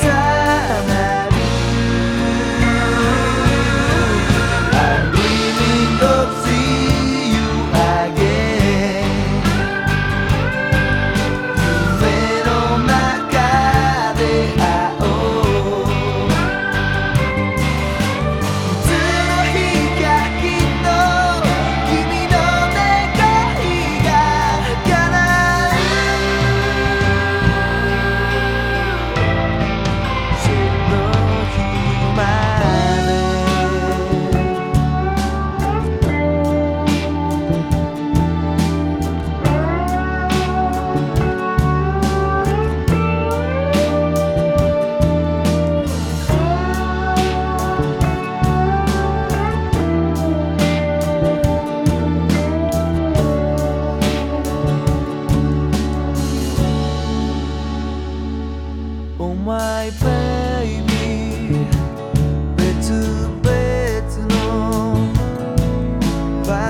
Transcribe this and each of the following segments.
inside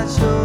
show.